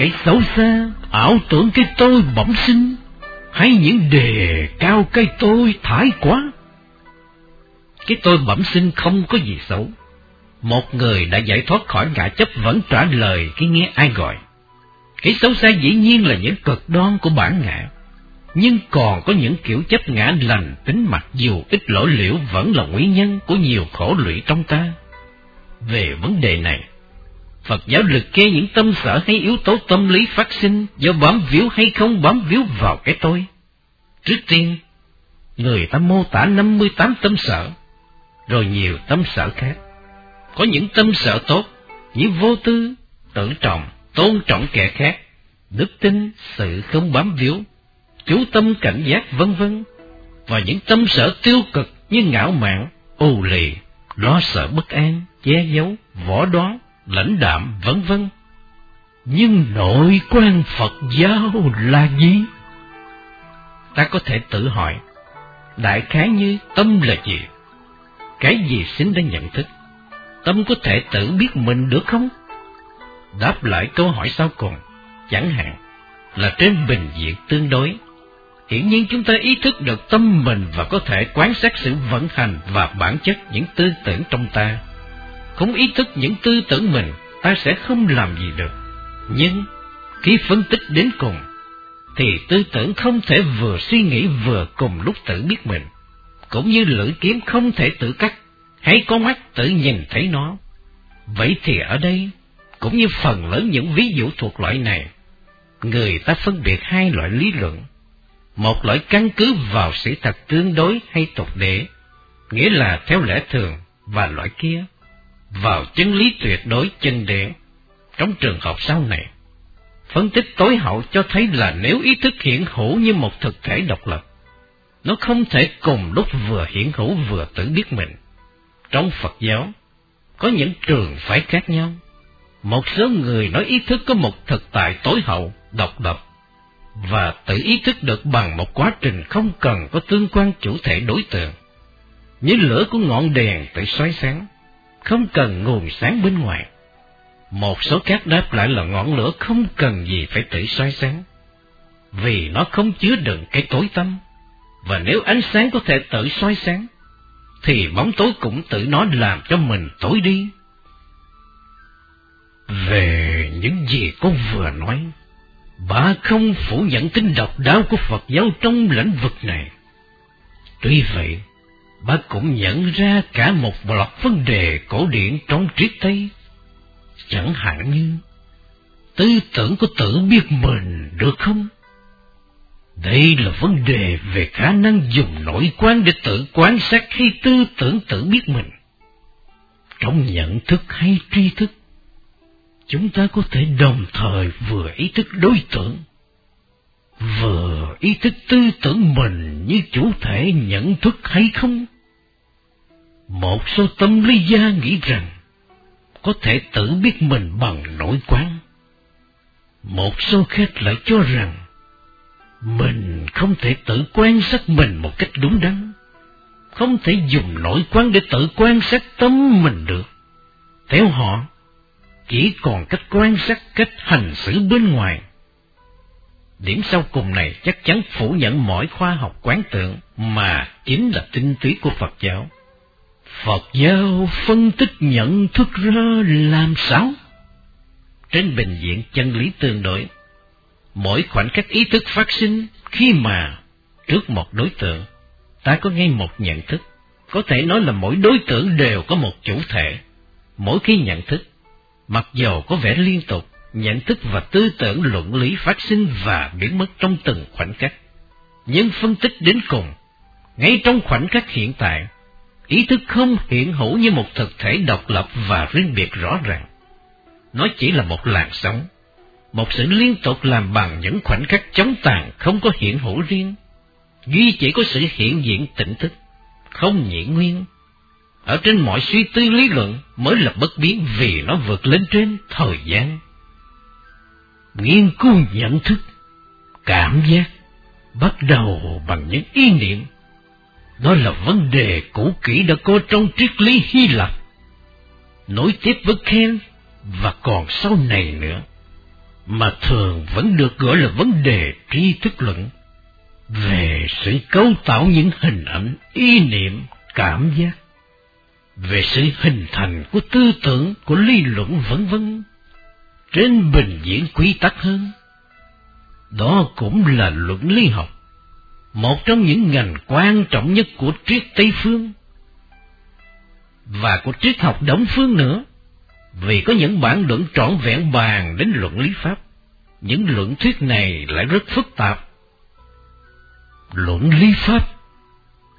cái xấu xa, ảo tưởng cái tôi bẩm sinh, hay những đề cao cái tôi thái quá. Cái tôi bẩm sinh không có gì xấu. Một người đã giải thoát khỏi ngã chấp vẫn trả lời khi nghe ai gọi. Cái xấu xa dĩ nhiên là những cực đoan của bản ngã, nhưng còn có những kiểu chấp ngã lành tính mặc dù ít lỗi liễu vẫn là nguyên nhân của nhiều khổ lụy trong ta. Về vấn đề này, Phật giáo liệt kê những tâm sở hay yếu tố tâm lý phát sinh do bám víu hay không bám víu vào cái tôi. Trước tiên, người ta mô tả 58 tâm sở, rồi nhiều tâm sở khác. Có những tâm sở tốt như vô tư, tự trọng, tôn trọng kẻ khác, đức tin, sự không bám víu, chú tâm cảnh giác vân vân và những tâm sở tiêu cực như ngạo mạn, ù lì, lo sợ bất an, che giấu, võ đoán, lãnh đạm vân vân. Nhưng nội quan Phật giáo là gì? Ta có thể tự hỏi, đại khái như tâm là gì? Cái gì xin đã nhận thức? Tâm có thể tự biết mình được không? Đáp lại câu hỏi sau cùng, chẳng hạn là trên bình diện tương đối. Hiển nhiên chúng ta ý thức được tâm mình và có thể quan sát sự vận hành và bản chất những tư tưởng trong ta. Không ý thức những tư tưởng mình, ta sẽ không làm gì được. Nhưng, khi phân tích đến cùng, thì tư tưởng không thể vừa suy nghĩ vừa cùng lúc tự biết mình, cũng như lưỡi kiếm không thể tự cắt, hay có mắt tự nhìn thấy nó. Vậy thì ở đây, cũng như phần lớn những ví dụ thuộc loại này, người ta phân biệt hai loại lý luận. Một loại căn cứ vào sự thật tương đối hay tục để, nghĩa là theo lẽ thường, và loại kia, vào chân lý tuyệt đối chân đế. Trong trường hợp sau này, phân tích tối hậu cho thấy là nếu ý thức hiện hữu như một thực thể độc lập, nó không thể cùng lúc vừa hiện hữu vừa tự biết mình. Trong Phật giáo, có những trường phái khác nhau. Một số người nói ý thức có một thực tại tối hậu, độc lập, và tự ý thức được bằng một quá trình không cần có tương quan chủ thể đối tượng. Như lửa của ngọn đèn tự xoáy sáng, không cần nguồn sáng bên ngoài. Một số khác đáp lại là ngọn lửa không cần gì phải tự soi sáng, vì nó không chứa đựng cái tối tâm, và nếu ánh sáng có thể tự soi sáng, thì bóng tối cũng tự nó làm cho mình tối đi. Về những gì con vừa nói, bà không phủ nhận tính độc đáo của Phật giáo trong lĩnh vực này. Tuy vậy, bà cũng nhận ra cả một loạt vấn đề cổ điển trong triết Tây. Chẳng hạn như, tư tưởng có tự biết mình được không? Đây là vấn đề về khả năng dùng nội quan để tự quan sát hay tư tưởng tự biết mình. Trong nhận thức hay tri thức, chúng ta có thể đồng thời vừa ý thức đối tượng, vừa ý thức tư tưởng mình như chủ thể nhận thức hay không? Một số tâm lý gia nghĩ rằng có thể tự biết mình bằng nội quán. Một số khác lại cho rằng mình không thể tự quan sát mình một cách đúng đắn, không thể dùng nội quán để tự quan sát tâm mình được. Theo họ, chỉ còn cách quan sát cách hành xử bên ngoài. Điểm sau cùng này chắc chắn phủ nhận mọi khoa học quán tượng mà chính là tinh túy của Phật giáo. Phật giáo phân tích nhận thức ra làm sao? Trên bình diện chân lý tương đối, mỗi khoảnh khắc ý thức phát sinh khi mà trước một đối tượng, ta có ngay một nhận thức, có thể nói là mỗi đối tượng đều có một chủ thể. Mỗi khi nhận thức, mặc dầu có vẻ liên tục, nhận thức và tư tưởng luận lý phát sinh và biến mất trong từng khoảnh khắc. Nhưng phân tích đến cùng, ngay trong khoảnh khắc hiện tại, ý thức không hiện hữu như một thực thể độc lập và riêng biệt rõ ràng. Nó chỉ là một làn sóng, một sự liên tục làm bằng những khoảnh khắc chống tàn không có hiện hữu riêng, duy chỉ có sự hiện diện tỉnh thức, không nhị nguyên. Ở trên mọi suy tư lý luận mới là bất biến vì nó vượt lên trên thời gian. Nghiên cứu nhận thức, cảm giác, bắt đầu bằng những ý niệm. Đó là vấn đề cũ kỹ đã có trong triết lý Hy Lạp. Nối tiếp với Kant và còn sau này nữa mà thường vẫn được gọi là vấn đề tri thức luận về sự cấu tạo những hình ảnh, ý niệm, cảm giác, về sự hình thành của tư tưởng, của lý luận vân vân trên bình diện quy tắc hơn. Đó cũng là luận lý học, một trong những ngành quan trọng nhất của triết Tây Phương và của triết học Đông Phương nữa, vì có những bản luận trọn vẹn bàn đến luận lý pháp. Những luận thuyết này lại rất phức tạp. Luận lý pháp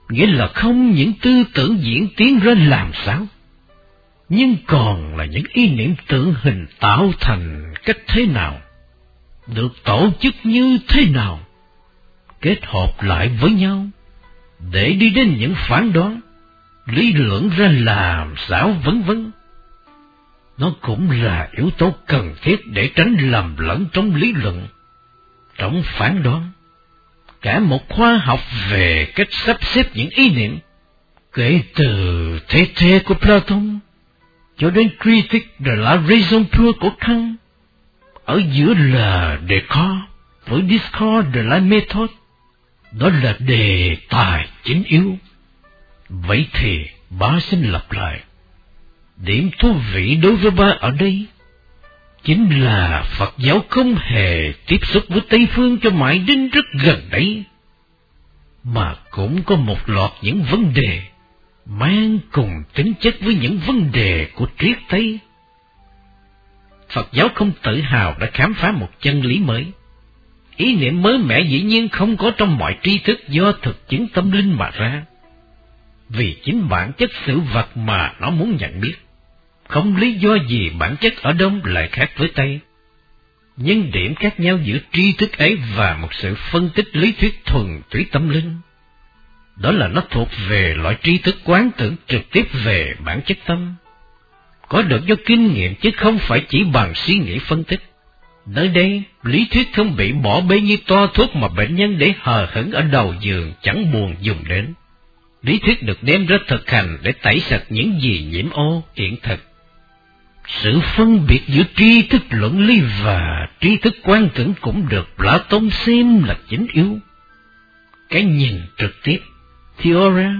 nghĩa là không những tư tưởng diễn tiến ra làm sao, nhưng còn là những ý niệm tự hình tạo thành cách thế nào, được tổ chức như thế nào, kết hợp lại với nhau, để đi đến những phán đoán, lý luận ra làm sao vân vân. Nó cũng là yếu tố cần thiết để tránh lầm lẫn trong lý luận, trong phán đoán. Cả một khoa học về cách sắp xếp những ý niệm, kể từ thế thế của Platon cho đến critique de la raison pure của Kant. Ở giữa là Descartes với discord de la méthode. Đó là đề tài chính yếu. Vậy thì ba xin lặp lại. Điểm thú vị đối với ba ở đây chính là Phật giáo không hề tiếp xúc với Tây Phương cho mãi đến rất gần đấy, mà cũng có một loạt những vấn đề mang cùng tính chất với những vấn đề của triết Tây. Phật giáo không tự hào đã khám phá một chân lý mới. Ý niệm mới mẻ dĩ nhiên không có trong mọi tri thức do thực chứng tâm linh mà ra. Vì chính bản chất sự vật mà nó muốn nhận biết. Không lý do gì bản chất ở Đông lại khác với Tây. Nhưng điểm khác nhau giữa tri thức ấy và một sự phân tích lý thuyết thuần túy tâm linh đó là nó thuộc về loại tri thức quán tưởng trực tiếp về bản chất tâm, có được do kinh nghiệm chứ không phải chỉ bằng suy nghĩ phân tích. Nơi đây, lý thuyết không bị bỏ bê như toa thuốc mà bệnh nhân để hờ hững ở đầu giường chẳng buồn dùng đến. Lý thuyết được đem ra thực hành để tẩy sạch những gì nhiễm ô, hiện thực. Sự phân biệt giữa tri thức luận lý và tri thức quan tưởng cũng được Platon xem là chính yếu. Cái nhìn trực tiếp Theora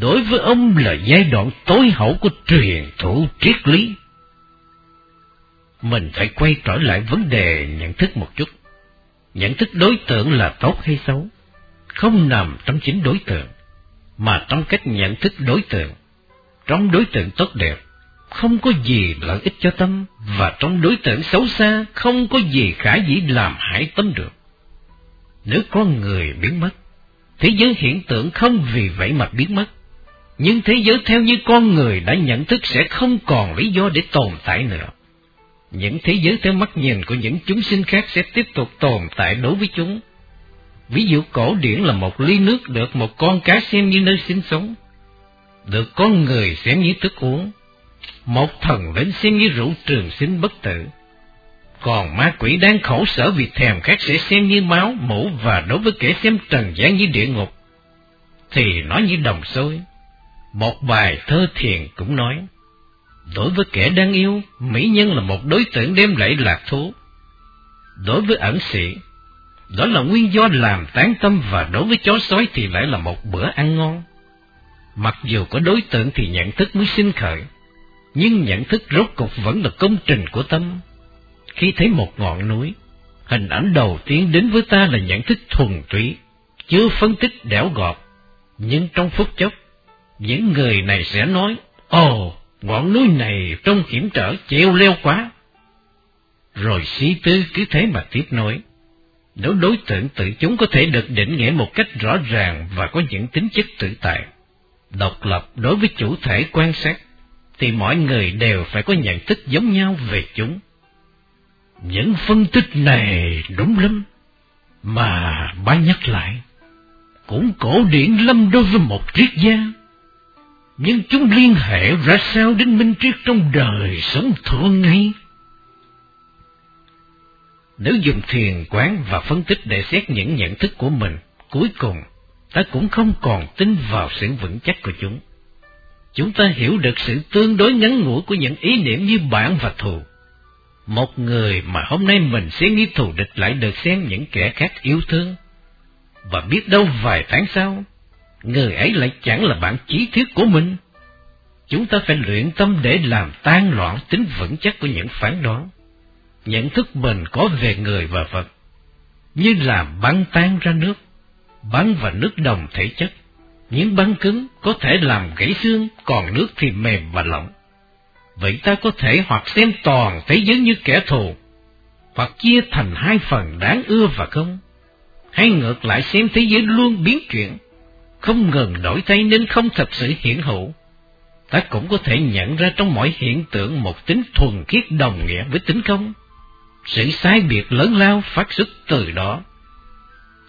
đối với ông là giai đoạn tối hậu của truyền thụ triết lý. Mình phải quay trở lại vấn đề nhận thức một chút. Nhận thức đối tượng là tốt hay xấu, không nằm trong chính đối tượng, mà trong cách nhận thức đối tượng. Trong đối tượng tốt đẹp, không có gì lợi ích cho tâm, và trong đối tượng xấu xa, không có gì khả dĩ làm hại tâm được. Nếu con người biến mất, Thế giới hiện tượng không vì vậy mà biến mất. Nhưng thế giới theo như con người đã nhận thức sẽ không còn lý do để tồn tại nữa. Những thế giới theo mắt nhìn của những chúng sinh khác sẽ tiếp tục tồn tại đối với chúng. Ví dụ cổ điển là một ly nước được một con cá xem như nơi sinh sống, được con người xem như thức uống, một thần đến xem như rượu trường sinh bất tử, còn ma quỷ đang khổ sở vì thèm khát sẽ xem như máu, mũ và đối với kẻ xem trần gian như địa ngục, thì nó như đồng xôi. Một bài thơ thiền cũng nói, đối với kẻ đang yêu, mỹ nhân là một đối tượng đem lại lạc thú. Đối với ẩn sĩ, đó là nguyên do làm tán tâm và đối với chó sói thì lại là một bữa ăn ngon. Mặc dù có đối tượng thì nhận thức mới sinh khởi, nhưng nhận thức rốt cục vẫn là công trình của tâm khi thấy một ngọn núi, hình ảnh đầu tiên đến với ta là nhận thức thuần túy, chưa phân tích đẻo gọt. Nhưng trong phút chốc, những người này sẽ nói, Ồ, ngọn núi này trông hiểm trở, treo leo quá. Rồi sĩ tư cứ thế mà tiếp nối. Nếu đối tượng tự chúng có thể được định nghĩa một cách rõ ràng và có những tính chất tự tại, độc lập đối với chủ thể quan sát, thì mọi người đều phải có nhận thức giống nhau về chúng. Những phân tích này đúng lắm, mà ba nhắc lại, cũng cổ điển lắm đối với một triết gia. Nhưng chúng liên hệ ra sao đến minh triết trong đời sống thường ngày? Nếu dùng thiền quán và phân tích để xét những nhận thức của mình, cuối cùng ta cũng không còn tin vào sự vững chắc của chúng. Chúng ta hiểu được sự tương đối ngắn ngủi của những ý niệm như bạn và thù, một người mà hôm nay mình sẽ nghĩ thù địch lại được xem những kẻ khác yêu thương. Và biết đâu vài tháng sau, người ấy lại chẳng là bạn chí thiết của mình. Chúng ta phải luyện tâm để làm tan loạn tính vững chắc của những phán đoán, nhận thức mình có về người và vật, như là băng tan ra nước, băng và nước đồng thể chất. Những băng cứng có thể làm gãy xương, còn nước thì mềm và lỏng. Vậy ta có thể hoặc xem toàn thế giới như kẻ thù, hoặc chia thành hai phần đáng ưa và không, hay ngược lại xem thế giới luôn biến chuyển, không ngừng đổi thay nên không thật sự hiển hữu. Ta cũng có thể nhận ra trong mọi hiện tượng một tính thuần khiết đồng nghĩa với tính không. Sự sai biệt lớn lao phát xuất từ đó.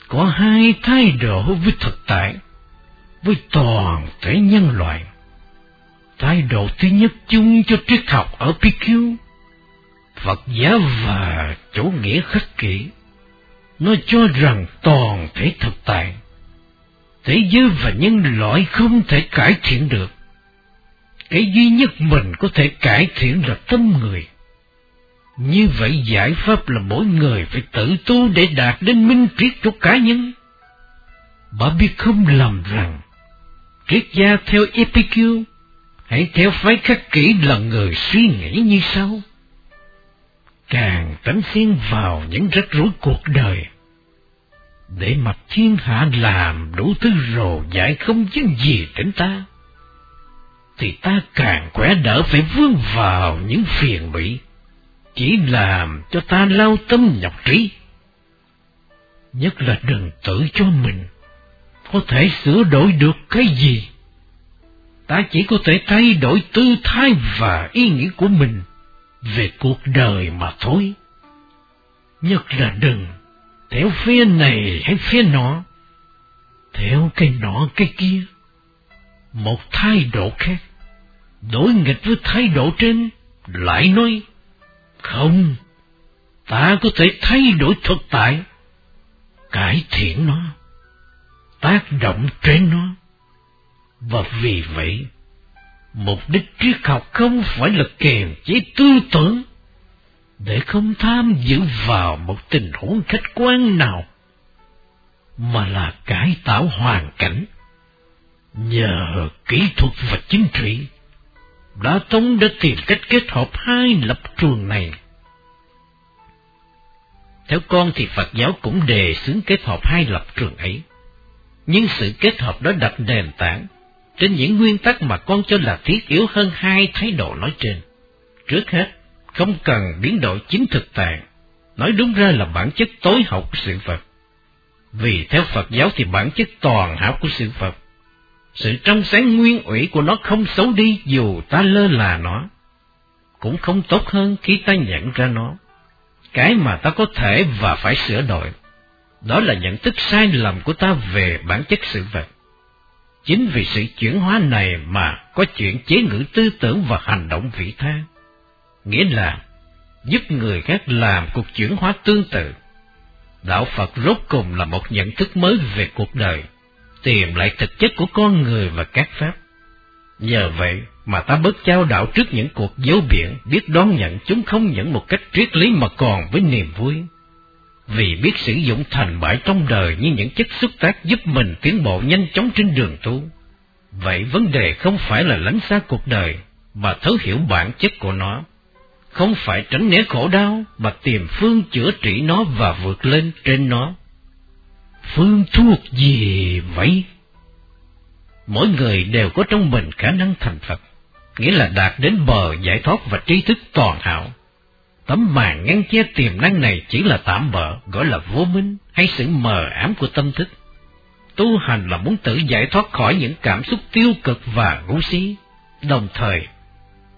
Có hai thái độ với thực tại, với toàn thể nhân loại. Thái độ thứ nhất chung cho triết học ở PQ, Phật giáo và chủ nghĩa khắc kỷ, nó cho rằng toàn thể thực tại, thế giới và nhân loại không thể cải thiện được. Cái duy nhất mình có thể cải thiện là tâm người. Như vậy giải pháp là mỗi người phải tự tu để đạt đến minh triết cho cá nhân. Bà biết không lầm rằng, triết gia theo Epicure hãy theo phái khắc kỹ là người suy nghĩ như sau. Càng tránh xen vào những rắc rối cuộc đời, để mặt thiên hạ làm đủ thứ rồ giải không chứ gì đến ta, thì ta càng khỏe đỡ phải vướng vào những phiền bị, chỉ làm cho ta lao tâm nhọc trí. Nhất là đừng tự cho mình có thể sửa đổi được cái gì ta chỉ có thể thay đổi tư thái và ý nghĩ của mình về cuộc đời mà thôi. Nhất là đừng theo phía này hay phía nọ, theo cái nọ cái kia. Một thái độ khác, đối nghịch với thái độ trên, lại nói, không, ta có thể thay đổi thực tại, cải thiện nó, tác động trên nó và vì vậy, mục đích triết học không phải là kèm chế tư tưởng, để không tham dự vào một tình huống khách quan nào, mà là cải tạo hoàn cảnh. Nhờ kỹ thuật và chính trị, đã Tông đã tìm cách kết hợp hai lập trường này. Theo con thì Phật giáo cũng đề xướng kết hợp hai lập trường ấy. Nhưng sự kết hợp đó đặt nền tảng trên những nguyên tắc mà con cho là thiết yếu hơn hai thái độ nói trên. Trước hết, không cần biến đổi chính thực tại, nói đúng ra là bản chất tối hậu của sự vật. Vì theo Phật giáo thì bản chất toàn hảo của sự vật, sự trong sáng nguyên ủy của nó không xấu đi dù ta lơ là nó, cũng không tốt hơn khi ta nhận ra nó. Cái mà ta có thể và phải sửa đổi, đó là nhận thức sai lầm của ta về bản chất sự vật. Chính vì sự chuyển hóa này mà có chuyện chế ngữ tư tưởng và hành động vị tha, nghĩa là giúp người khác làm cuộc chuyển hóa tương tự. Đạo Phật rốt cùng là một nhận thức mới về cuộc đời, tìm lại thực chất của con người và các pháp. Nhờ vậy mà ta bớt trao đạo trước những cuộc dấu biển, biết đón nhận chúng không những một cách triết lý mà còn với niềm vui vì biết sử dụng thành bại trong đời như những chất xúc tác giúp mình tiến bộ nhanh chóng trên đường tu. Vậy vấn đề không phải là lánh xa cuộc đời, mà thấu hiểu bản chất của nó. Không phải tránh né khổ đau, mà tìm phương chữa trị nó và vượt lên trên nó. Phương thuốc gì vậy? Mỗi người đều có trong mình khả năng thành Phật, nghĩa là đạt đến bờ giải thoát và trí thức toàn hảo Tấm màn ngăn che tiềm năng này chỉ là tạm bợ, gọi là vô minh hay sự mờ ám của tâm thức. Tu hành là muốn tự giải thoát khỏi những cảm xúc tiêu cực và ngu si, đồng thời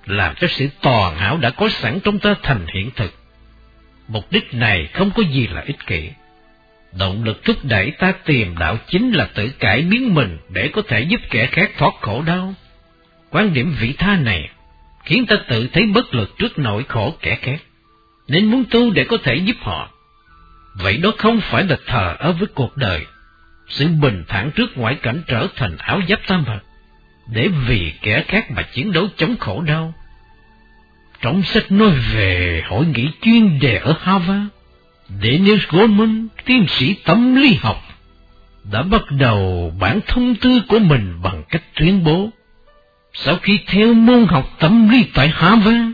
làm cho sự toàn hảo đã có sẵn trong ta thành hiện thực. Mục đích này không có gì là ích kỷ. Động lực thúc đẩy ta tìm đạo chính là tự cải biến mình để có thể giúp kẻ khác thoát khổ đau. Quan điểm vị tha này khiến ta tự thấy bất lực trước nỗi khổ kẻ khác nên muốn tu để có thể giúp họ. Vậy đó không phải là thờ ở với cuộc đời, sự bình thản trước ngoại cảnh trở thành áo giáp tam vật, để vì kẻ khác mà chiến đấu chống khổ đau. trong sách nói về hội nghị chuyên đề ở Harvard, Dennis Goldman, tiến sĩ tâm lý học, đã bắt đầu bản thông tư của mình bằng cách tuyên bố sau khi theo môn học tâm lý tại Harvard,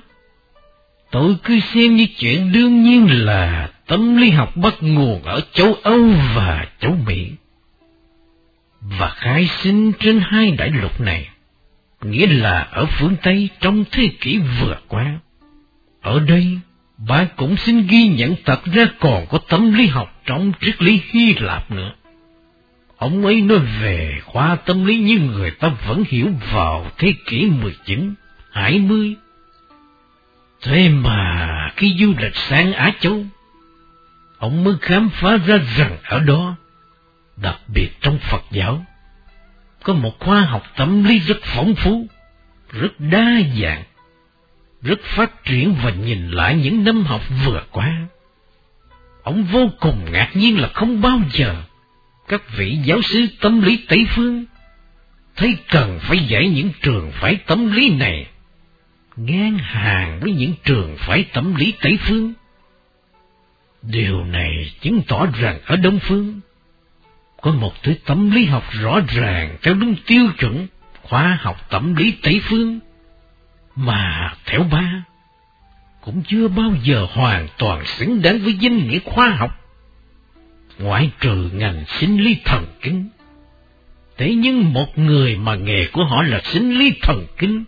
tôi cứ xem như chuyện đương nhiên là tâm lý học bắt nguồn ở châu Âu và châu Mỹ. Và khai sinh trên hai đại lục này, nghĩa là ở phương Tây trong thế kỷ vừa qua. Ở đây, bạn cũng xin ghi nhận thật ra còn có tâm lý học trong triết lý Hy Lạp nữa. Ông ấy nói về khoa tâm lý như người ta vẫn hiểu vào thế kỷ 19, 20. Thế mà khi du lịch sang Á Châu, ông mới khám phá ra rằng ở đó, đặc biệt trong Phật giáo, có một khoa học tâm lý rất phong phú, rất đa dạng, rất phát triển và nhìn lại những năm học vừa qua. Ông vô cùng ngạc nhiên là không bao giờ các vị giáo sư tâm lý Tây Phương thấy cần phải dạy những trường phái tâm lý này ngang hàng với những trường phái tâm lý Tây Phương. Điều này chứng tỏ rằng ở Đông Phương có một thứ tâm lý học rõ ràng theo đúng tiêu chuẩn khoa học tâm lý Tây Phương, mà theo ba cũng chưa bao giờ hoàn toàn xứng đáng với danh nghĩa khoa học ngoại trừ ngành sinh lý thần kinh. Thế nhưng một người mà nghề của họ là sinh lý thần kinh,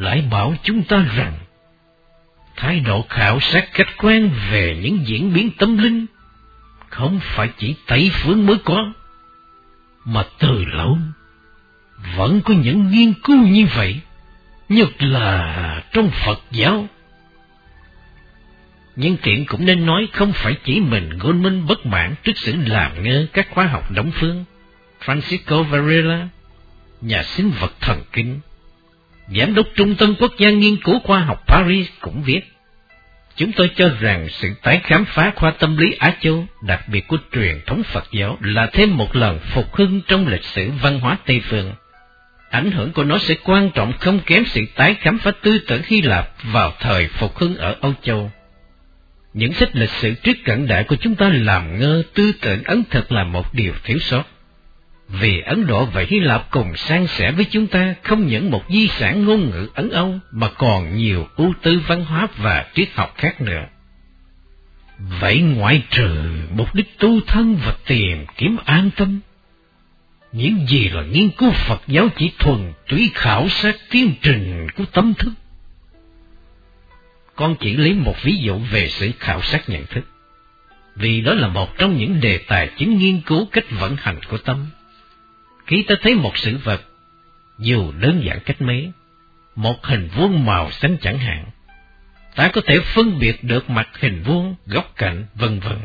lại bảo chúng ta rằng, thái độ khảo sát khách quan về những diễn biến tâm linh, không phải chỉ Tây Phương mới có, mà từ lâu vẫn có những nghiên cứu như vậy, nhất là trong Phật giáo nhưng tiện cũng nên nói không phải chỉ mình Goldman bất mãn trước sự làm ngơ các khoa học đóng phương. Francisco Varela, nhà sinh vật thần kinh, giám đốc Trung tâm Quốc gia Nghiên cứu Khoa học Paris cũng viết, Chúng tôi cho rằng sự tái khám phá khoa tâm lý Á Châu, đặc biệt của truyền thống Phật giáo, là thêm một lần phục hưng trong lịch sử văn hóa Tây Phương. Ảnh hưởng của nó sẽ quan trọng không kém sự tái khám phá tư tưởng Hy Lạp vào thời phục hưng ở Âu Châu. Những sách lịch sử trước cận đại của chúng ta làm ngơ tư tưởng ấn thực là một điều thiếu sót. Vì Ấn Độ và Hy Lạp cùng san sẻ với chúng ta không những một di sản ngôn ngữ Ấn Âu mà còn nhiều ưu tư văn hóa và triết học khác nữa. Vậy ngoại trừ mục đích tu thân và tìm kiếm an tâm, những gì là nghiên cứu Phật giáo chỉ thuần túy khảo sát tiến trình của tâm thức, con chỉ lấy một ví dụ về sự khảo sát nhận thức, vì đó là một trong những đề tài chính nghiên cứu cách vận hành của tâm. Khi ta thấy một sự vật, dù đơn giản cách mấy, một hình vuông màu xanh chẳng hạn, ta có thể phân biệt được mặt hình vuông, góc cạnh, vân vân.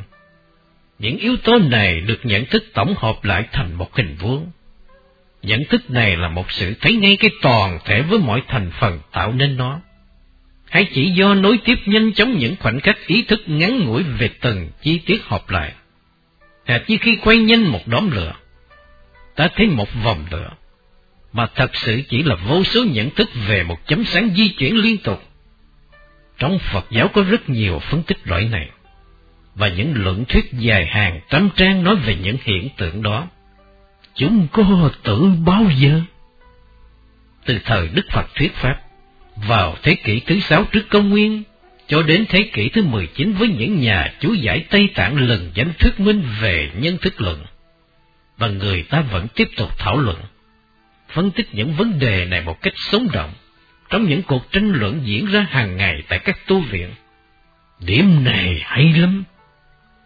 Những yếu tố này được nhận thức tổng hợp lại thành một hình vuông. Nhận thức này là một sự thấy ngay cái toàn thể với mọi thành phần tạo nên nó hay chỉ do nối tiếp nhanh chóng những khoảnh khắc ý thức ngắn ngủi về từng chi tiết hợp lại. Hệt như khi quay nhanh một đốm lửa, ta thấy một vòng nữa, mà thật sự chỉ là vô số nhận thức về một chấm sáng di chuyển liên tục. Trong Phật giáo có rất nhiều phân tích loại này, và những luận thuyết dài hàng trăm trang nói về những hiện tượng đó. Chúng có tự bao giờ? Từ thời Đức Phật thuyết Pháp, vào thế kỷ thứ sáu trước công nguyên, cho đến thế kỷ thứ 19 với những nhà chú giải Tây Tạng lần danh thuyết minh về nhân thức luận. Và người ta vẫn tiếp tục thảo luận, phân tích những vấn đề này một cách sống động, trong những cuộc tranh luận diễn ra hàng ngày tại các tu viện. Điểm này hay lắm,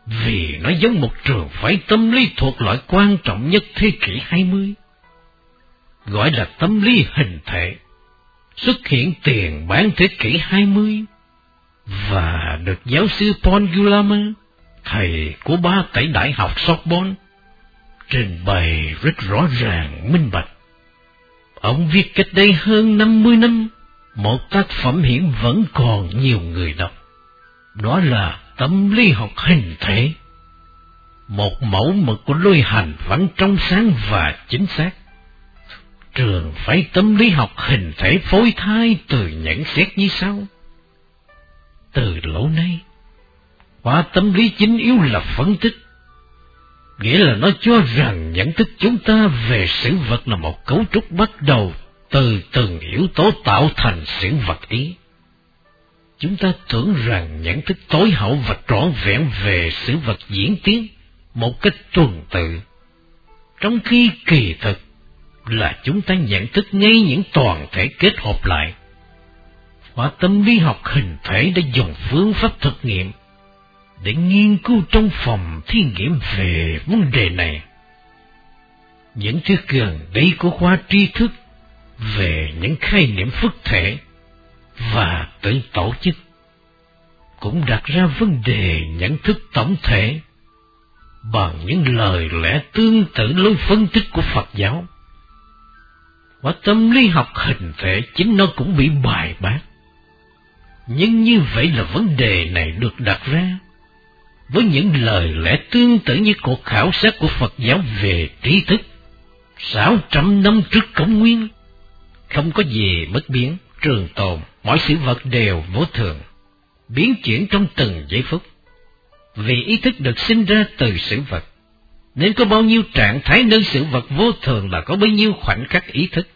vì nó giống một trường phái tâm lý thuộc loại quan trọng nhất thế kỷ 20, gọi là tâm lý hình thể xuất hiện tiền bán thế kỷ 20 và được giáo sư Paul Gulama, thầy của ba tại Đại học Sorbonne, trình bày rất rõ ràng minh bạch. Ông viết cách đây hơn 50 năm, một tác phẩm hiện vẫn còn nhiều người đọc. Đó là tâm lý học hình thể. Một mẫu mực của lôi hành vẫn trong sáng và chính xác trường phải tâm lý học hình thể phôi thai từ nhận xét như sau. từ lâu nay. qua tâm lý chính yếu là phân tích, nghĩa là nó cho rằng nhận thức chúng ta về sự vật là một cấu trúc bắt đầu từ từng yếu tố tạo thành sự vật ý. Chúng ta tưởng rằng nhận thức tối hậu và trọn vẹn về sự vật diễn tiến một cách tuần tự, trong khi kỳ thực là chúng ta nhận thức ngay những toàn thể kết hợp lại. Hóa tâm lý học hình thể đã dùng phương pháp thực nghiệm để nghiên cứu trong phòng thí nghiệm về vấn đề này. Những thứ gần đây của khoa tri thức về những khái niệm phức thể và tự tổ chức cũng đặt ra vấn đề nhận thức tổng thể bằng những lời lẽ tương tự lối phân tích của Phật giáo. Và tâm lý học hình thể chính nó cũng bị bài bác. Nhưng như vậy là vấn đề này được đặt ra với những lời lẽ tương tự như cuộc khảo sát của Phật giáo về trí thức. Sáu trăm năm trước công nguyên, không có gì bất biến, trường tồn, mọi sự vật đều vô thường, biến chuyển trong từng giây phút. Vì ý thức được sinh ra từ sự vật, nên có bao nhiêu trạng thái nơi sự vật vô thường là có bấy nhiêu khoảnh khắc ý thức.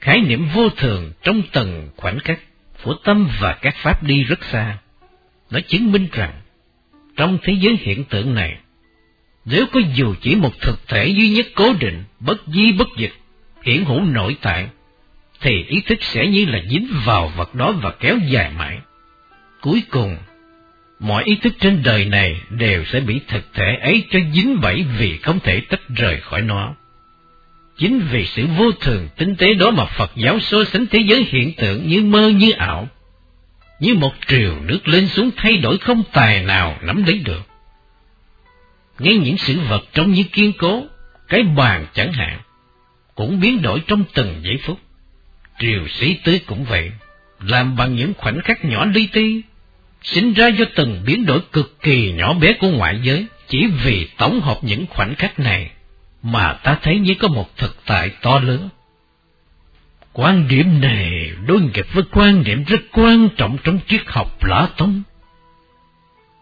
Khái niệm vô thường trong từng khoảnh khắc của tâm và các pháp đi rất xa. Nó chứng minh rằng, trong thế giới hiện tượng này, nếu có dù chỉ một thực thể duy nhất cố định, bất di bất dịch, hiển hữu nội tại, thì ý thức sẽ như là dính vào vật đó và kéo dài mãi. Cuối cùng, mọi ý thức trên đời này đều sẽ bị thực thể ấy cho dính bẫy vì không thể tách rời khỏi nó. Chính vì sự vô thường tinh tế đó mà Phật giáo so sánh thế giới hiện tượng như mơ như ảo, như một triều nước lên xuống thay đổi không tài nào nắm lấy được. Ngay những sự vật trông như kiên cố, cái bàn chẳng hạn, cũng biến đổi trong từng giây phút. Triều sĩ tứ cũng vậy, làm bằng những khoảnh khắc nhỏ li ti, sinh ra do từng biến đổi cực kỳ nhỏ bé của ngoại giới, chỉ vì tổng hợp những khoảnh khắc này mà ta thấy như có một thực tại to lớn. Quan điểm này đối nghịch với quan điểm rất quan trọng trong triết học Lã Tông.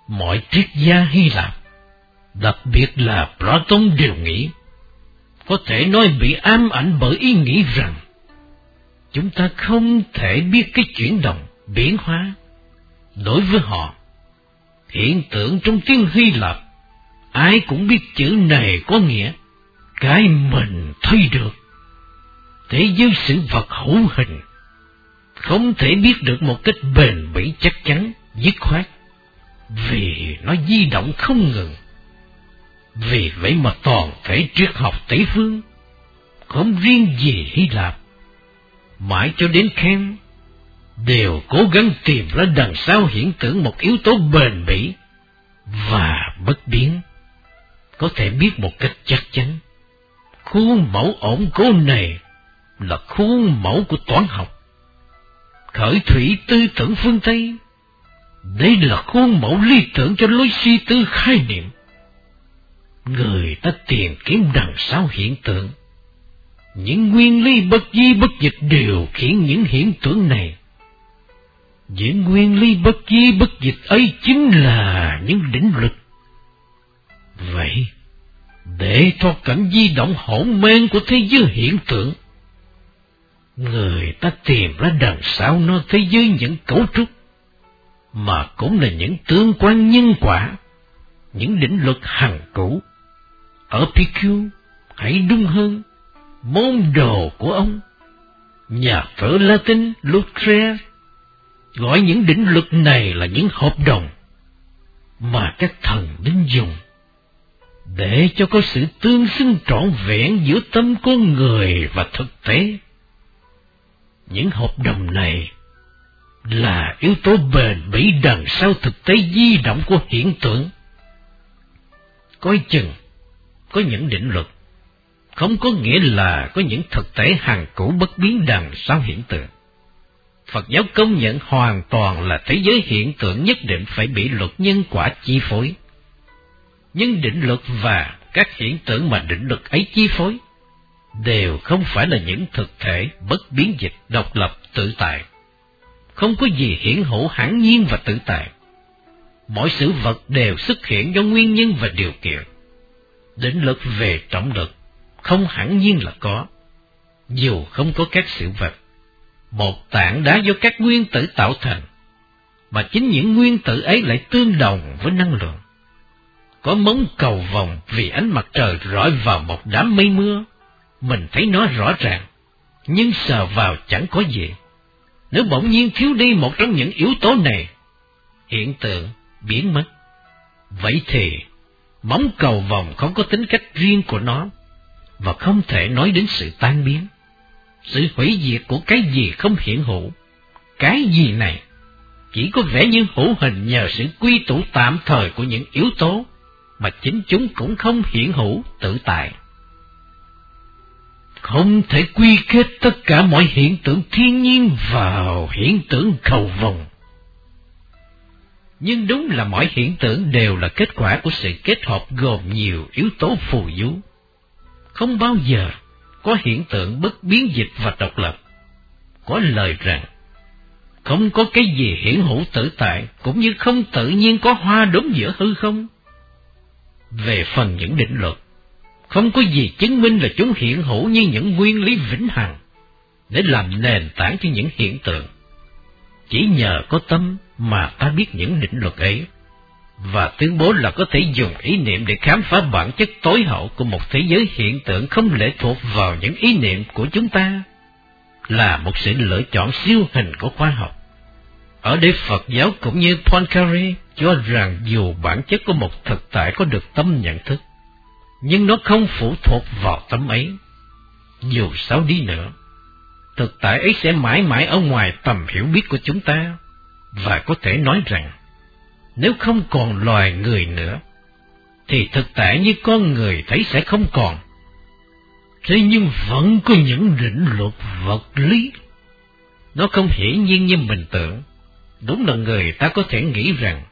Mọi triết gia Hy Lạp, đặc biệt là Platon đều nghĩ, có thể nói bị ám ảnh bởi ý nghĩ rằng chúng ta không thể biết cái chuyển động, biến hóa. Đối với họ, hiện tượng trong tiếng Hy Lạp, ai cũng biết chữ này có nghĩa cái mình thấy được. Thế giới sự vật hữu hình, không thể biết được một cách bền bỉ chắc chắn, dứt khoát, vì nó di động không ngừng. Vì vậy mà toàn thể triết học Tây Phương, không riêng gì Hy Lạp, mãi cho đến khen, đều cố gắng tìm ra đằng sau hiện tượng một yếu tố bền bỉ và bất biến, có thể biết một cách chắc chắn. Khuôn mẫu ổn cố này là khuôn mẫu của toán học. Khởi thủy tư tưởng phương Tây, đây là khuôn mẫu lý tưởng cho lối suy tư khai niệm. Người ta tìm kiếm đằng sau hiện tượng, những nguyên lý bất di bất dịch đều khiến những hiện tượng này. Những nguyên lý bất di bất dịch ấy chính là những định lực. Vậy, để thoát cảnh di động hỗn men của thế giới hiện tượng, người ta tìm ra đằng sau nó thế giới những cấu trúc, mà cũng là những tương quan nhân quả, những định luật hằng cũ. Ở PQ, hãy đúng hơn, môn đồ của ông, nhà thơ Latin Lucrece, gọi những định luật này là những hợp đồng mà các thần linh dùng để cho có sự tương xứng trọn vẹn giữa tâm con người và thực tế. Những hợp đồng này là yếu tố bền bỉ đằng sau thực tế di động của hiện tượng. Coi chừng, có những định luật, không có nghĩa là có những thực tế hàng cũ bất biến đằng sau hiện tượng. Phật giáo công nhận hoàn toàn là thế giới hiện tượng nhất định phải bị luật nhân quả chi phối nhưng định luật và các hiện tượng mà định luật ấy chi phối đều không phải là những thực thể bất biến dịch độc lập tự tại. không có gì hiển hữu hẳn nhiên và tự tại. Mỗi sự vật đều xuất hiện do nguyên nhân và điều kiện. Định lực về trọng lực không hẳn nhiên là có, dù không có các sự vật. Một tảng đá do các nguyên tử tạo thành, mà chính những nguyên tử ấy lại tương đồng với năng lượng. Có móng cầu vòng vì ánh mặt trời rọi vào một đám mây mưa, mình thấy nó rõ ràng, nhưng sờ vào chẳng có gì. Nếu bỗng nhiên thiếu đi một trong những yếu tố này, hiện tượng biến mất. Vậy thì, bóng cầu vòng không có tính cách riêng của nó, và không thể nói đến sự tan biến. Sự hủy diệt của cái gì không hiện hữu. Cái gì này chỉ có vẻ như hữu hình nhờ sự quy tụ tạm thời của những yếu tố, mà chính chúng cũng không hiện hữu tự tại. Không thể quy kết tất cả mọi hiện tượng thiên nhiên vào hiện tượng cầu vồng. Nhưng đúng là mọi hiện tượng đều là kết quả của sự kết hợp gồm nhiều yếu tố phù du. Không bao giờ có hiện tượng bất biến dịch và độc lập. Có lời rằng, không có cái gì hiển hữu tự tại, cũng như không tự nhiên có hoa đốm giữa hư không. Về phần những định luật, không có gì chứng minh là chúng hiện hữu như những nguyên lý vĩnh hằng, để làm nền tảng cho những hiện tượng. Chỉ nhờ có tâm mà ta biết những định luật ấy, và tuyên bố là có thể dùng ý niệm để khám phá bản chất tối hậu của một thế giới hiện tượng không lệ thuộc vào những ý niệm của chúng ta, là một sự lựa chọn siêu hình của khoa học. Ở đây Phật giáo cũng như Poincaré cho rằng dù bản chất của một thực tại có được tâm nhận thức, nhưng nó không phụ thuộc vào tấm ấy. Dù sao đi nữa, thực tại ấy sẽ mãi mãi ở ngoài tầm hiểu biết của chúng ta, và có thể nói rằng, nếu không còn loài người nữa, thì thực tại như con người thấy sẽ không còn. Thế nhưng vẫn có những định luật vật lý. Nó không hiển nhiên như mình tưởng. Đúng là người ta có thể nghĩ rằng,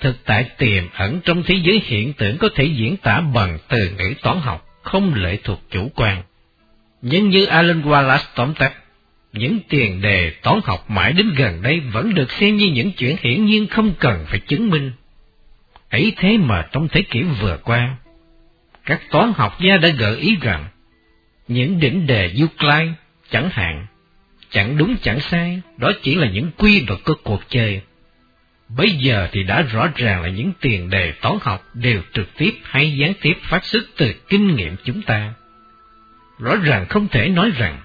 thực tại tiềm ẩn trong thế giới hiện tượng có thể diễn tả bằng từ ngữ toán học, không lệ thuộc chủ quan. Nhưng như Alan Wallace tóm tắt, những tiền đề toán học mãi đến gần đây vẫn được xem như những chuyện hiển nhiên không cần phải chứng minh. Ấy thế mà trong thế kỷ vừa qua, các toán học gia đã gợi ý rằng, những đỉnh đề Euclid chẳng hạn, chẳng đúng chẳng sai, đó chỉ là những quy luật của cuộc chơi. Bây giờ thì đã rõ ràng là những tiền đề toán học đều trực tiếp hay gián tiếp phát xuất từ kinh nghiệm chúng ta. Rõ ràng không thể nói rằng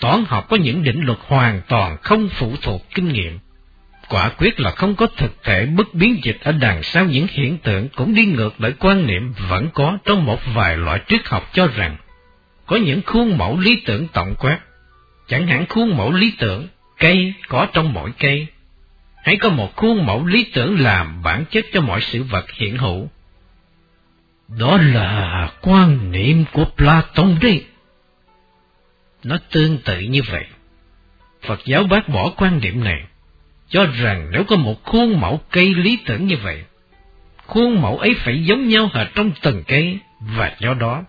toán học có những định luật hoàn toàn không phụ thuộc kinh nghiệm. Quả quyết là không có thực thể bất biến dịch ở đằng sau những hiện tượng cũng đi ngược lại quan niệm vẫn có trong một vài loại triết học cho rằng có những khuôn mẫu lý tưởng tổng quát, chẳng hạn khuôn mẫu lý tưởng cây có trong mỗi cây, hãy có một khuôn mẫu lý tưởng làm bản chất cho mọi sự vật hiện hữu. Đó là quan niệm của Platon đấy. Nó tương tự như vậy. Phật giáo bác bỏ quan điểm này, cho rằng nếu có một khuôn mẫu cây lý tưởng như vậy, khuôn mẫu ấy phải giống nhau hệt trong từng cây, và do đó,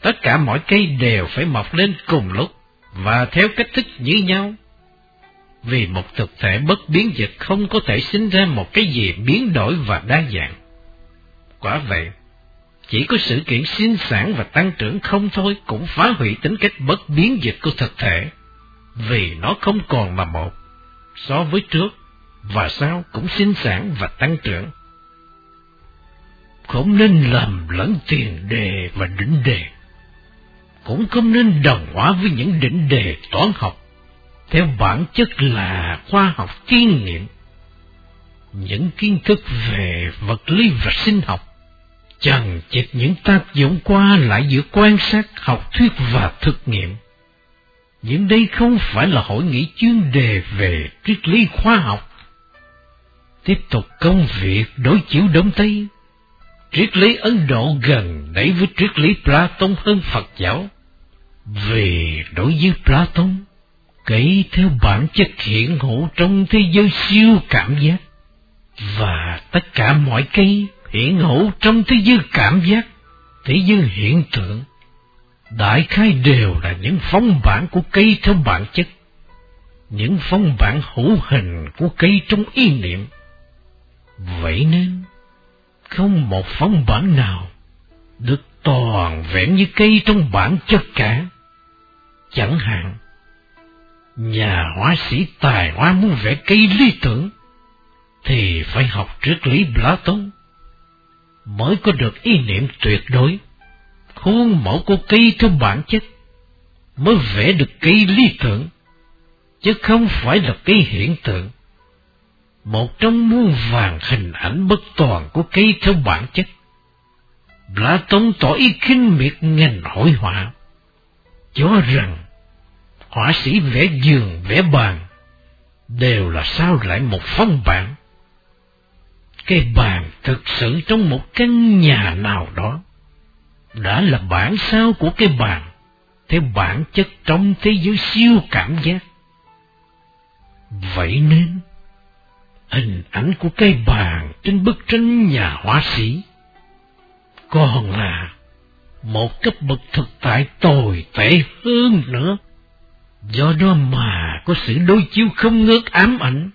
tất cả mọi cây đều phải mọc lên cùng lúc, và theo cách thức như nhau. Vì một thực thể bất biến dịch không có thể sinh ra một cái gì biến đổi và đa dạng. Quả vậy, chỉ có sự kiện sinh sản và tăng trưởng không thôi cũng phá hủy tính cách bất biến dịch của thực thể, vì nó không còn là một, so với trước, và sau cũng sinh sản và tăng trưởng. Không nên làm lẫn tiền đề và đỉnh đề, cũng không nên đồng hóa với những đỉnh đề toán học, theo bản chất là khoa học kinh nghiệm. Những kiến thức về vật lý và sinh học chẳng chịt những tác dụng qua lại giữa quan sát, học thuyết và thực nghiệm. Nhưng đây không phải là hội nghị chuyên đề về triết lý khoa học. Tiếp tục công việc đối chiếu Đông Tây. Triết lý Ấn Độ gần đẩy với triết lý Platon hơn Phật giáo. Vì đối với Platon, kể theo bản chất hiện hữu trong thế giới siêu cảm giác, và tất cả mọi cây hiện hữu trong thế giới cảm giác, thế giới hiện tượng, đại khai đều là những phóng bản của cây theo bản chất. những phong bản hữu hình của cây trong ý niệm. Vậy nên, không một phong bản nào được toàn vẹn như cây trong bản chất cả. Chẳng hạn, nhà họa sĩ tài hoa muốn vẽ cây lý tưởng, thì phải học triết lý Plato, mới có được ý niệm tuyệt đối, khuôn mẫu của cây theo bản chất, mới vẽ được cây lý tưởng, chứ không phải là cây hiện tượng. Một trong muôn vàng hình ảnh bất toàn của cây theo bản chất. Plato tỏ ý khinh miệt ngành hội họa, cho rằng họa sĩ vẽ giường, vẽ bàn, đều là sao lại một phong bản. Cái bàn thực sự trong một căn nhà nào đó đã là bản sao của cái bàn, theo bản chất trong thế giới siêu cảm giác. Vậy nên, hình ảnh của cây bàn trên bức tranh nhà họa sĩ còn là một cấp bậc thực tại tồi tệ hơn nữa do đó mà có sự đối chiếu không ngớt ám ảnh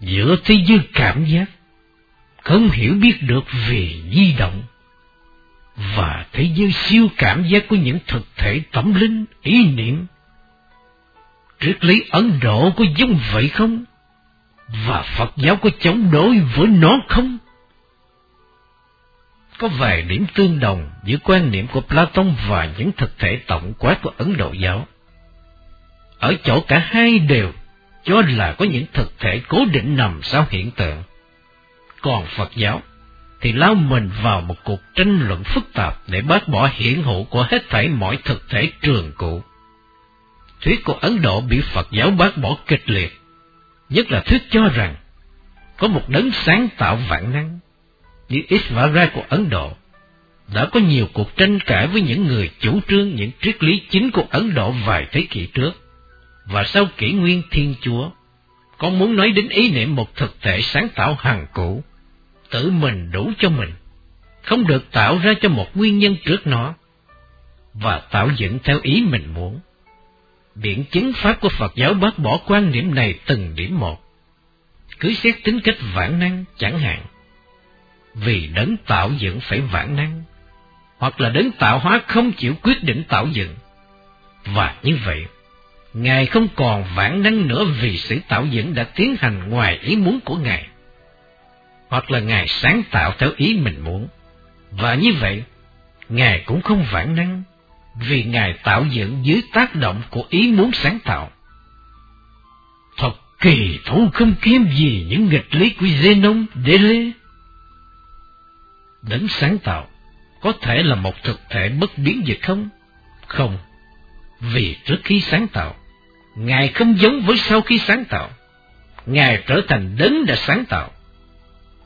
giữa thế giới cảm giác, không hiểu biết được về di động và thế giới siêu cảm giác của những thực thể tâm linh, ý niệm. Triết lý ấn độ có giống vậy không? Và phật giáo có chống đối với nó không? Có vài điểm tương đồng giữa quan niệm của Platon và những thực thể tổng quát của Ấn Độ giáo. Ở chỗ cả hai đều cho là có những thực thể cố định nằm sau hiện tượng. Còn Phật giáo thì lao mình vào một cuộc tranh luận phức tạp để bác bỏ hiển hữu của hết thảy mọi thực thể trường cụ. Thuyết của Ấn Độ bị Phật giáo bác bỏ kịch liệt, nhất là thuyết cho rằng có một đấng sáng tạo vạn năng như Isvara của Ấn Độ. Đã có nhiều cuộc tranh cãi với những người chủ trương những triết lý chính của Ấn Độ vài thế kỷ trước, và sau kỷ nguyên Thiên Chúa, con muốn nói đến ý niệm một thực thể sáng tạo hằng cũ tự mình đủ cho mình, không được tạo ra cho một nguyên nhân trước nó, và tạo dựng theo ý mình muốn. Biện chứng pháp của Phật giáo bác bỏ quan niệm này từng điểm một. Cứ xét tính cách vãng năng chẳng hạn. Vì đấng tạo dựng phải vãng năng, hoặc là đấng tạo hóa không chịu quyết định tạo dựng. Và như vậy, Ngài không còn vạn năng nữa vì sự tạo dựng đã tiến hành ngoài ý muốn của Ngài hoặc là Ngài sáng tạo theo ý mình muốn. Và như vậy, Ngài cũng không vạn năng, vì Ngài tạo dựng dưới tác động của ý muốn sáng tạo. Thật kỳ thú không kiếm gì những nghịch lý của Zenon, Dele. Đấng sáng tạo có thể là một thực thể bất biến dịch không? Không, vì trước khi sáng tạo, Ngài không giống với sau khi sáng tạo. Ngài trở thành đấng đã sáng tạo.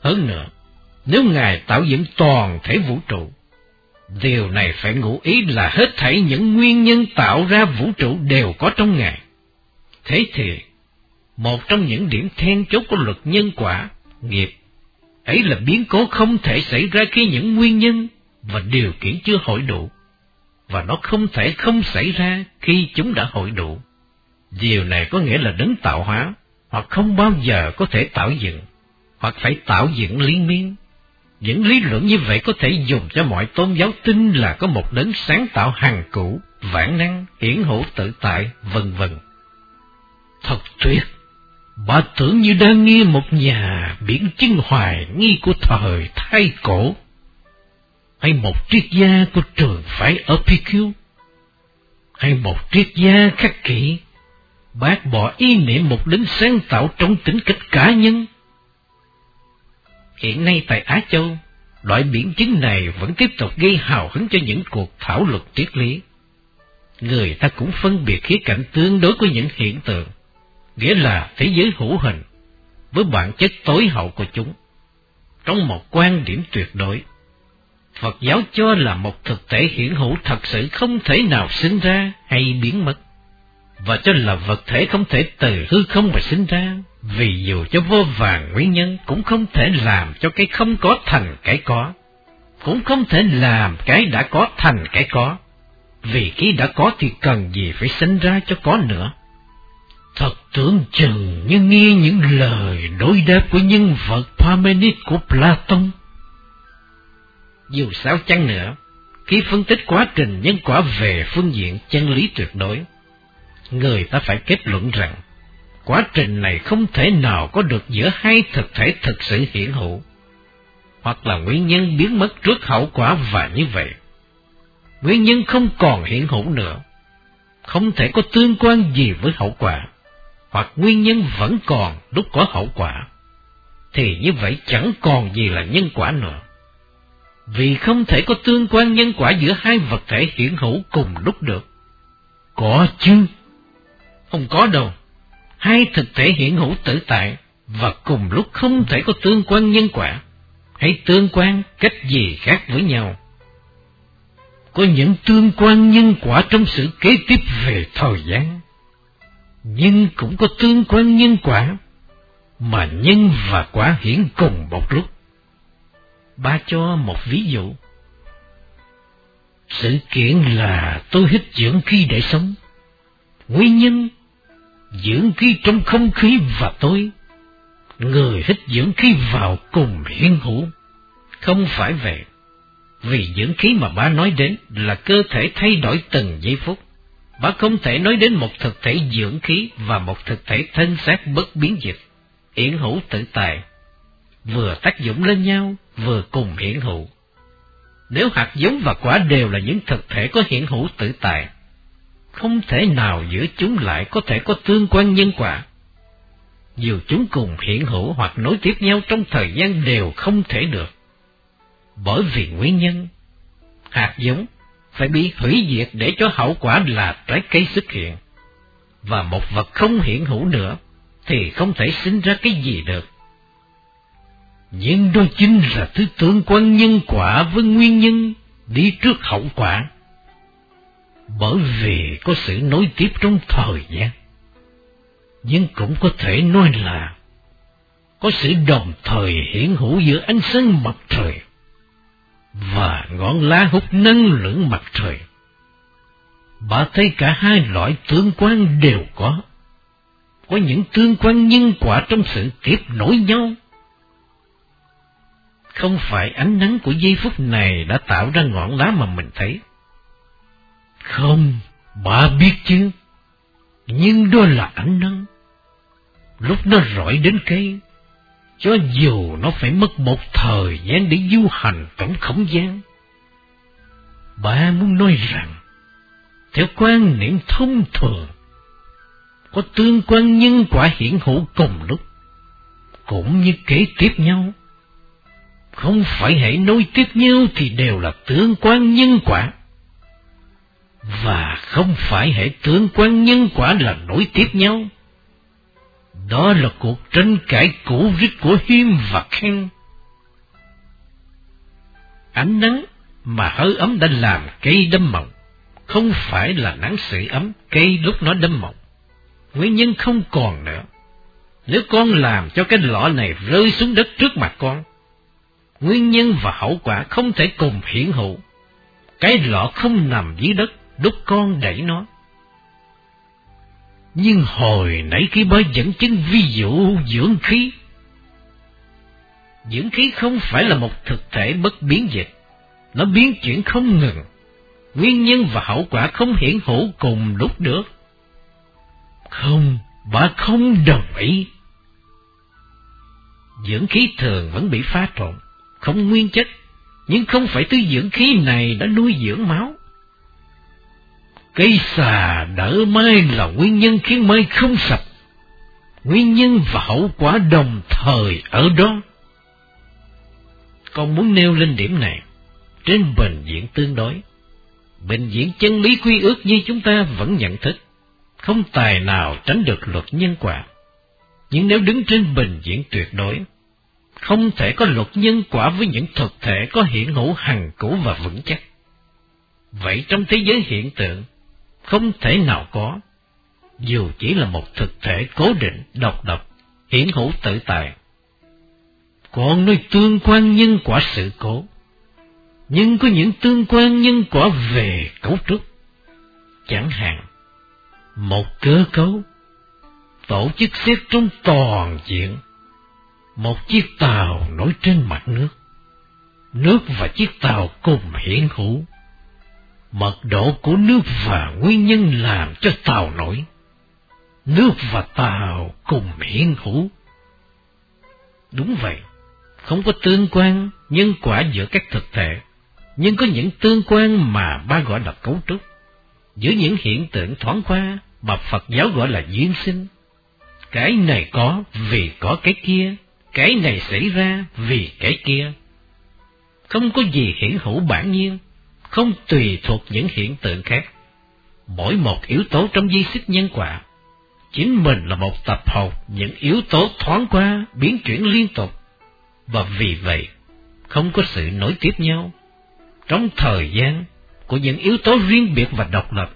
Hơn nữa, nếu Ngài tạo dựng toàn thể vũ trụ, điều này phải ngụ ý là hết thảy những nguyên nhân tạo ra vũ trụ đều có trong Ngài. Thế thì, một trong những điểm then chốt của luật nhân quả, nghiệp, ấy là biến cố không thể xảy ra khi những nguyên nhân và điều kiện chưa hội đủ, và nó không thể không xảy ra khi chúng đã hội đủ. Điều này có nghĩa là đấng tạo hóa, hoặc không bao giờ có thể tạo dựng hoặc phải tạo dựng liên miên. Những lý luận như vậy có thể dùng cho mọi tôn giáo tin là có một đấng sáng tạo hằng cũ, vạn năng, hiển hữu tự tại, vân vân. Thật tuyệt! Bà tưởng như đang nghe một nhà biển chứng hoài nghi của thời thay cổ, hay một triết gia của trường phái Epicure, hay một triết gia khắc kỷ, bác bỏ ý niệm một đấng sáng tạo trong tính cách cá nhân, Hiện nay tại Á Châu, loại biển chứng này vẫn tiếp tục gây hào hứng cho những cuộc thảo luận triết lý. Người ta cũng phân biệt khía cạnh tương đối của những hiện tượng, nghĩa là thế giới hữu hình, với bản chất tối hậu của chúng. Trong một quan điểm tuyệt đối, Phật giáo cho là một thực thể hiển hữu thật sự không thể nào sinh ra hay biến mất, và cho là vật thể không thể từ hư không mà sinh ra vì dù cho vô vàng nguyên nhân cũng không thể làm cho cái không có thành cái có, cũng không thể làm cái đã có thành cái có, vì cái đã có thì cần gì phải sinh ra cho có nữa. Thật tưởng chừng như nghe những lời đối đáp của nhân vật Parmenides của Platon. Dù sao chăng nữa, khi phân tích quá trình nhân quả về phương diện chân lý tuyệt đối, người ta phải kết luận rằng quá trình này không thể nào có được giữa hai thực thể thực sự hiển hữu, hoặc là nguyên nhân biến mất trước hậu quả và như vậy. Nguyên nhân không còn hiển hữu nữa, không thể có tương quan gì với hậu quả, hoặc nguyên nhân vẫn còn lúc có hậu quả, thì như vậy chẳng còn gì là nhân quả nữa. Vì không thể có tương quan nhân quả giữa hai vật thể hiển hữu cùng lúc được. Có chứ? Không có đâu. Hai thực thể hiện hữu tử tại và cùng lúc không thể có tương quan nhân quả, hay tương quan cách gì khác với nhau. Có những tương quan nhân quả trong sự kế tiếp về thời gian, nhưng cũng có tương quan nhân quả mà nhân và quả hiển cùng một lúc. Ba cho một ví dụ. Sự kiện là tôi hít dưỡng khí để sống. Nguyên nhân dưỡng khí trong không khí và tôi. Người hít dưỡng khí vào cùng hiên hữu. Không phải vậy. Vì dưỡng khí mà ba nói đến là cơ thể thay đổi từng giây phút. Ba không thể nói đến một thực thể dưỡng khí và một thực thể thân xác bất biến dịch, hiển hữu tự tại vừa tác dụng lên nhau, vừa cùng hiển hữu. Nếu hạt giống và quả đều là những thực thể có hiển hữu tự tại, không thể nào giữa chúng lại có thể có tương quan nhân quả. Dù chúng cùng hiện hữu hoặc nối tiếp nhau trong thời gian đều không thể được. Bởi vì nguyên nhân, hạt giống phải bị hủy diệt để cho hậu quả là trái cây xuất hiện. Và một vật không hiện hữu nữa thì không thể sinh ra cái gì được. Nhưng đó chính là thứ tương quan nhân quả với nguyên nhân đi trước hậu quả. Bởi vì có sự nối tiếp trong thời gian. Nhưng cũng có thể nói là có sự đồng thời hiển hữu giữa ánh sáng mặt trời và ngọn lá hút năng lượng mặt trời. Bà thấy cả hai loại tương quan đều có. Có những tương quan nhân quả trong sự tiếp nối nhau không phải ánh nắng của giây phút này đã tạo ra ngọn lá mà mình thấy. Không, bà biết chứ. Nhưng đó là ánh nắng. Lúc nó rọi đến cây, cho dù nó phải mất một thời gian để du hành trong không gian. Bà muốn nói rằng, theo quan niệm thông thường, có tương quan nhân quả hiển hữu cùng lúc, cũng như kế tiếp nhau không phải hãy nối tiếp nhau thì đều là tương quan nhân quả. Và không phải hệ tương quan nhân quả là nối tiếp nhau. Đó là cuộc tranh cãi cũ rích của Hiêm và Khen. Ánh nắng mà hơi ấm đã làm cây đâm mộng, không phải là nắng sưởi ấm cây lúc nó đâm mộng. Nguyên nhân không còn nữa. Nếu con làm cho cái lọ này rơi xuống đất trước mặt con, nguyên nhân và hậu quả không thể cùng hiển hữu. Cái lọ không nằm dưới đất, đúc con đẩy nó. Nhưng hồi nãy khi bơi dẫn chứng ví dụ dưỡng khí. Dưỡng khí không phải là một thực thể bất biến dịch, nó biến chuyển không ngừng. Nguyên nhân và hậu quả không hiển hữu cùng lúc được. Không, bà không đồng ý. Dưỡng khí thường vẫn bị pha trộn không nguyên chất, nhưng không phải thứ dưỡng khí này đã nuôi dưỡng máu. Cây xà đỡ mai là nguyên nhân khiến mai không sập, Nguyên nhân và hậu quả đồng thời ở đó. Con muốn nêu lên điểm này, trên bình diện tương đối. Bình diện chân lý quy ước như chúng ta vẫn nhận thức, không tài nào tránh được luật nhân quả. Nhưng nếu đứng trên bình diện tuyệt đối, không thể có luật nhân quả với những thực thể có hiện hữu hằng cũ và vững chắc. Vậy trong thế giới hiện tượng, không thể nào có, dù chỉ là một thực thể cố định, độc độc, hiển hữu tự tại. Còn nơi tương quan nhân quả sự cố, nhưng có những tương quan nhân quả về cấu trúc. Chẳng hạn, một cơ cấu, tổ chức xét trong toàn diện. Một chiếc tàu nổi trên mặt nước. Nước và chiếc tàu cùng hiển hữu. Mật độ của nước và nguyên nhân làm cho tàu nổi. Nước và tàu cùng hiện hữu. Đúng vậy, không có tương quan nhân quả giữa các thực thể, nhưng có những tương quan mà ba gọi là cấu trúc. Giữa những hiện tượng thoáng qua mà Phật giáo gọi là duyên sinh. Cái này có vì có cái kia, cái này xảy ra vì cái kia. Không có gì hiển hữu bản nhiên, không tùy thuộc những hiện tượng khác. Mỗi một yếu tố trong di xích nhân quả, chính mình là một tập hợp những yếu tố thoáng qua, biến chuyển liên tục, và vì vậy không có sự nối tiếp nhau. Trong thời gian của những yếu tố riêng biệt và độc lập,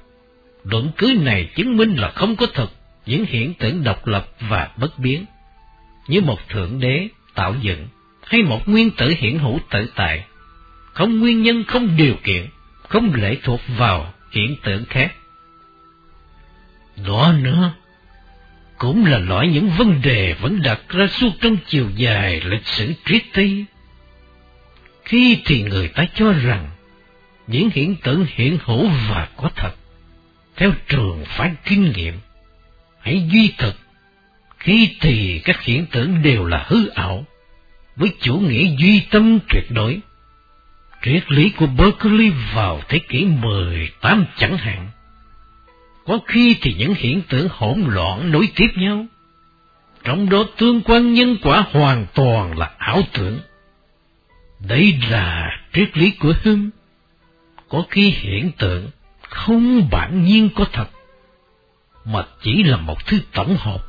luận cứ này chứng minh là không có thực những hiện tượng độc lập và bất biến, như một thượng đế tạo dựng hay một nguyên tử hiển hữu tự tại, không nguyên nhân, không điều kiện, không lệ thuộc vào hiện tượng khác. Đó nữa, cũng là loại những vấn đề vẫn đặt ra suốt trong chiều dài lịch sử triết lý Khi thì người ta cho rằng những hiện tượng hiện hữu và có thật, theo trường phái kinh nghiệm, hãy duy thực. Khi thì các hiện tượng đều là hư ảo, với chủ nghĩa duy tâm tuyệt đối. Triết lý của Berkeley vào thế kỷ 18 chẳng hạn. Có khi thì những hiện tượng hỗn loạn nối tiếp nhau, trong đó tương quan nhân quả hoàn toàn là ảo tưởng. Đây là triết lý của Hume. Có khi hiện tượng không bản nhiên có thật, mà chỉ là một thứ tổng hợp,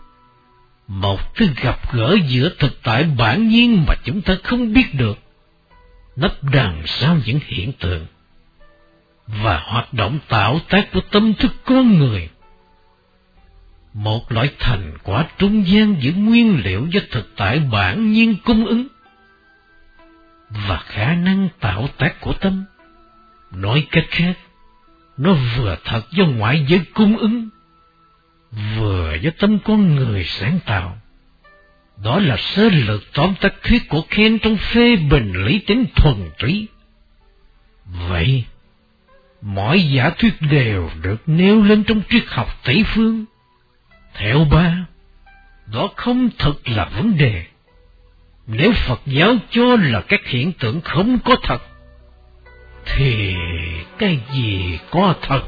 một thứ gặp gỡ giữa thực tại bản nhiên mà chúng ta không biết được, nấp đằng sau những hiện tượng và hoạt động tạo tác của tâm thức con người. Một loại thành quả trung gian giữa nguyên liệu do thực tại bản nhiên cung ứng và khả năng tạo tác của tâm. Nói cách khác, nó vừa thật do ngoại giới cung ứng, vừa do tâm con người sáng tạo. Đó là sơ lược tóm tắt thuyết của Ken trong phê bình lý tính thuần túy. Vậy, mọi giả thuyết đều được nêu lên trong triết học Tây phương. Theo ba, đó không thật là vấn đề. Nếu Phật giáo cho là các hiện tượng không có thật, thì cái gì có thật?